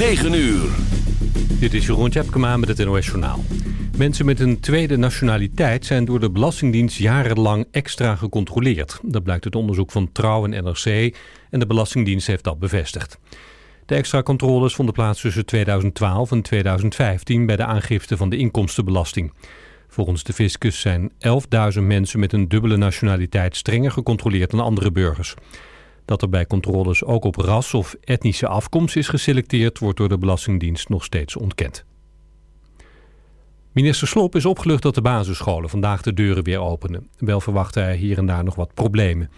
9 uur. Dit is Jeroen Tjepkema met het NOS Journaal. Mensen met een tweede nationaliteit zijn door de Belastingdienst jarenlang extra gecontroleerd. Dat blijkt uit onderzoek van Trouw en NRC en de Belastingdienst heeft dat bevestigd. De extra controles vonden plaats tussen 2012 en 2015 bij de aangifte van de inkomstenbelasting. Volgens de fiscus zijn 11.000 mensen met een dubbele nationaliteit strenger gecontroleerd dan andere burgers. Dat er bij controles ook op ras of etnische afkomst is geselecteerd... wordt door de Belastingdienst nog steeds ontkend. Minister Slop is opgelucht dat de basisscholen vandaag de deuren weer openen. Wel verwacht hij hier en daar nog wat problemen.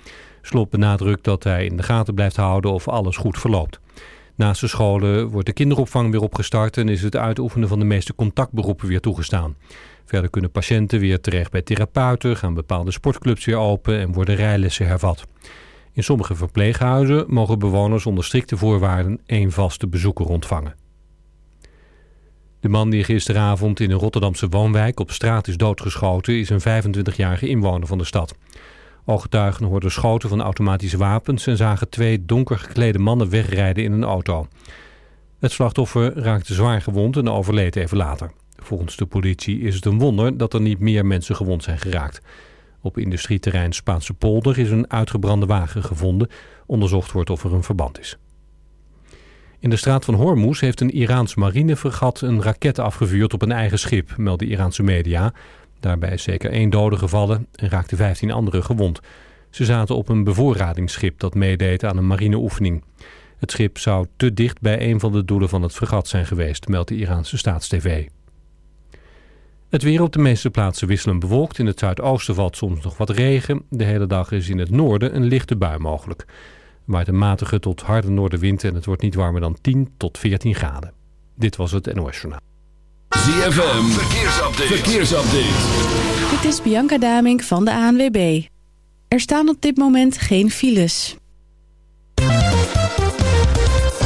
Slop benadrukt dat hij in de gaten blijft houden of alles goed verloopt. Naast de scholen wordt de kinderopvang weer opgestart... en is het uitoefenen van de meeste contactberoepen weer toegestaan. Verder kunnen patiënten weer terecht bij therapeuten... gaan bepaalde sportclubs weer open en worden rijlessen hervat. In sommige verpleeghuizen mogen bewoners onder strikte voorwaarden één vaste bezoeker ontvangen. De man die gisteravond in een Rotterdamse woonwijk op straat is doodgeschoten... is een 25-jarige inwoner van de stad. Ooggetuigen hoorden schoten van automatische wapens... en zagen twee donker geklede mannen wegrijden in een auto. Het slachtoffer raakte zwaar gewond en overleed even later. Volgens de politie is het een wonder dat er niet meer mensen gewond zijn geraakt... Op industrieterrein Spaanse polder is een uitgebrande wagen gevonden. Onderzocht wordt of er een verband is. In de straat van Hormuz heeft een Iraans marinefregat een raket afgevuurd op een eigen schip, melden Iraanse media. Daarbij is zeker één dode gevallen en raakten 15 anderen gewond. Ze zaten op een bevoorradingsschip dat meedeed aan een marineoefening. Het schip zou te dicht bij een van de doelen van het fregat zijn geweest, meldt de Iraanse staatstv. Het weer op de meeste plaatsen wisselend bewolkt. In het zuidoosten valt soms nog wat regen. De hele dag is in het noorden een lichte bui mogelijk. Waait een matige tot harde noordenwind en het wordt niet warmer dan 10 tot 14 graden. Dit was het NOS Journaal. ZFM, verkeersupdate. verkeersupdate. Dit is Bianca Damink van de ANWB. Er staan op dit moment geen files.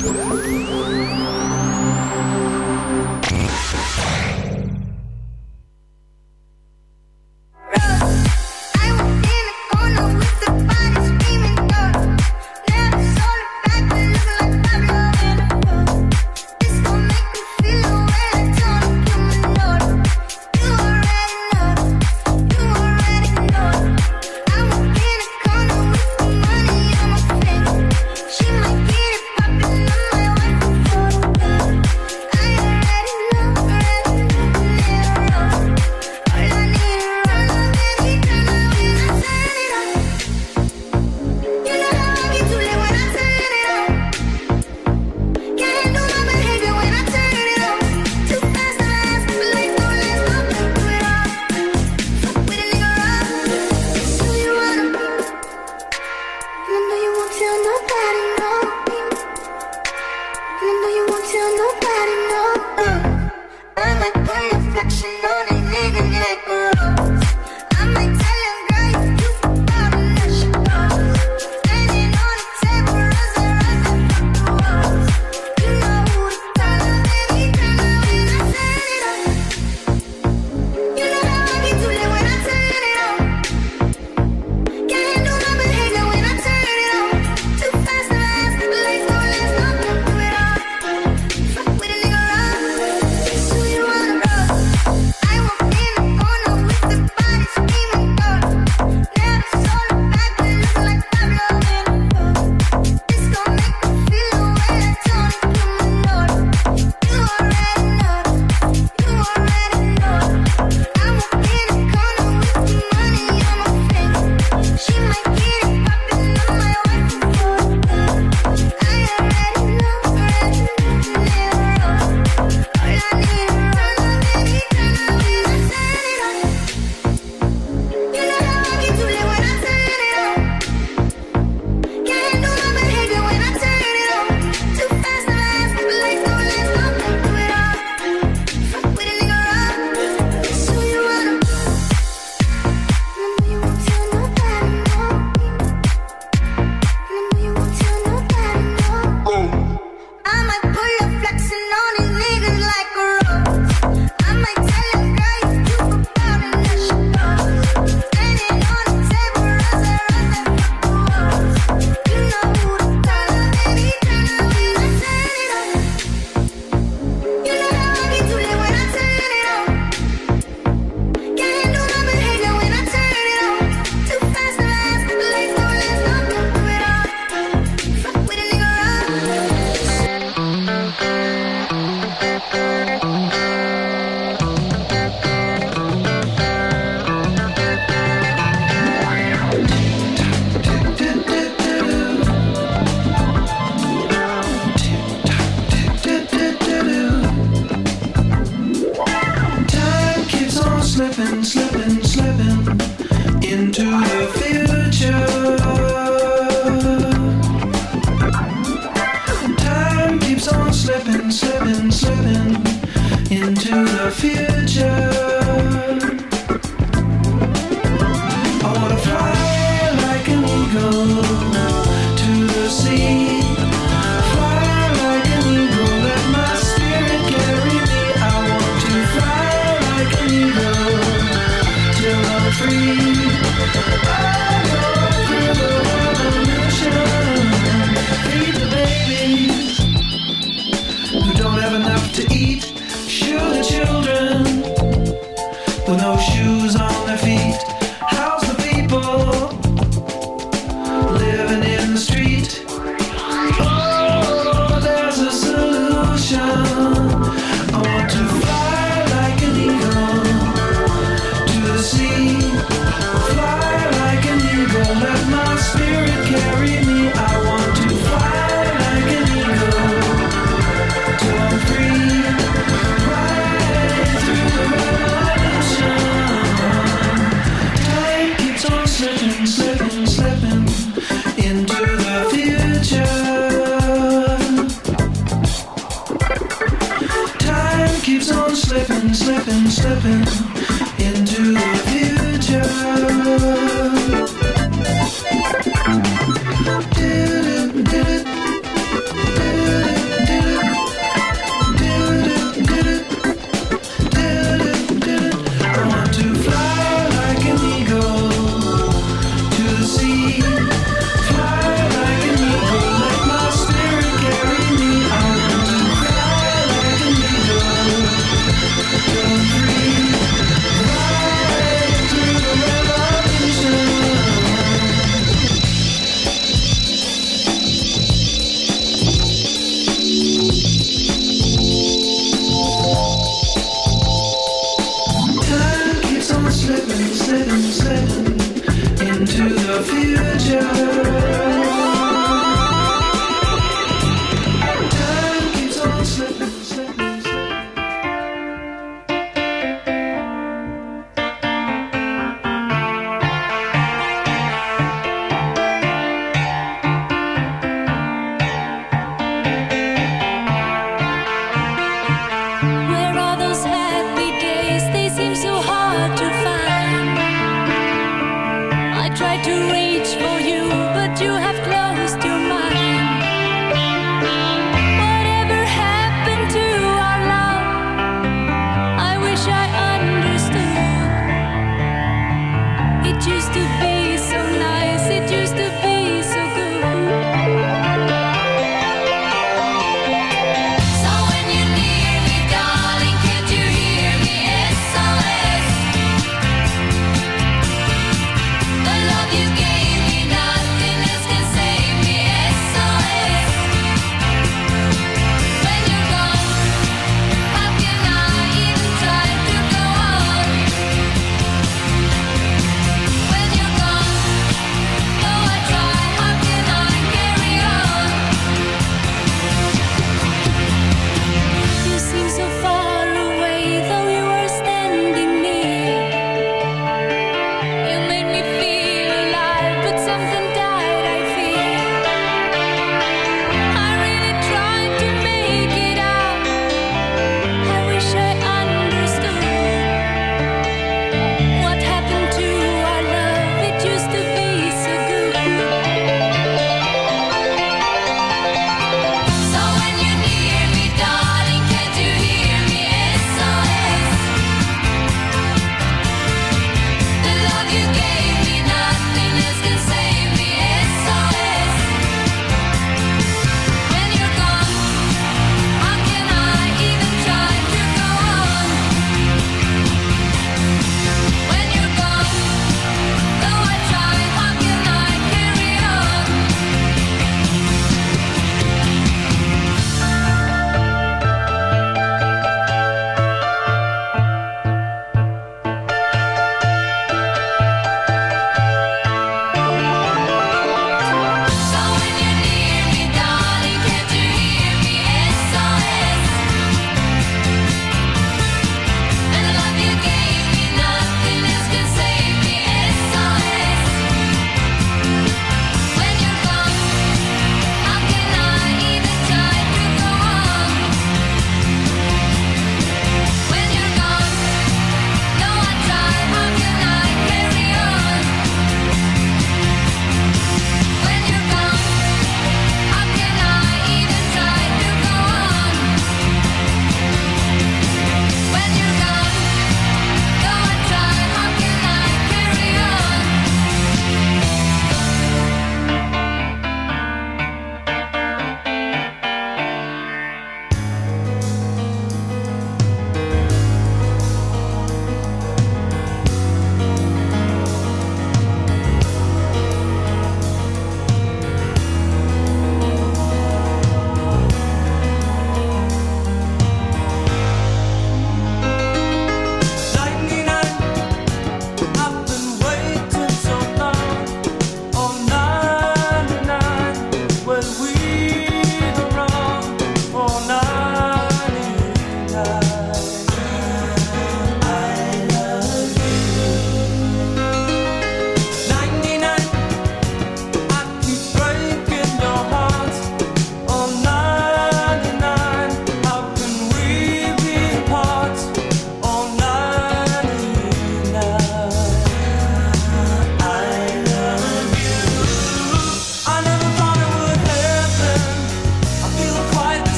Thank you.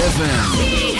ZFM.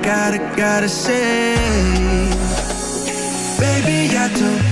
Gotta, gotta say. Baby, I do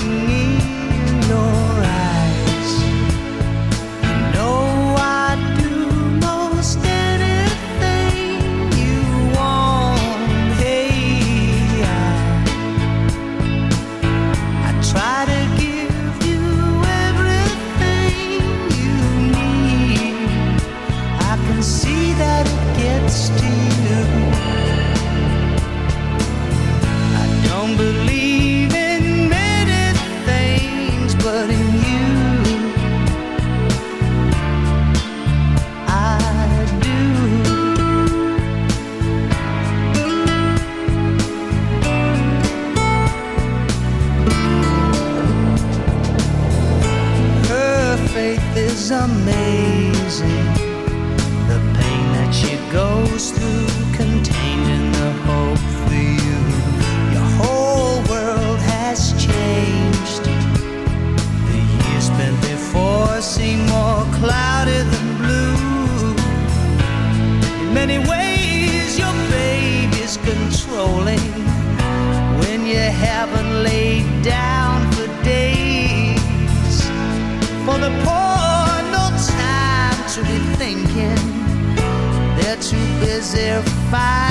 seem more cloudy than blue. In many ways, your baby's controlling when you haven't laid down for days. For the poor, no time to be thinking. They're too busy finding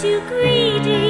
too greedy.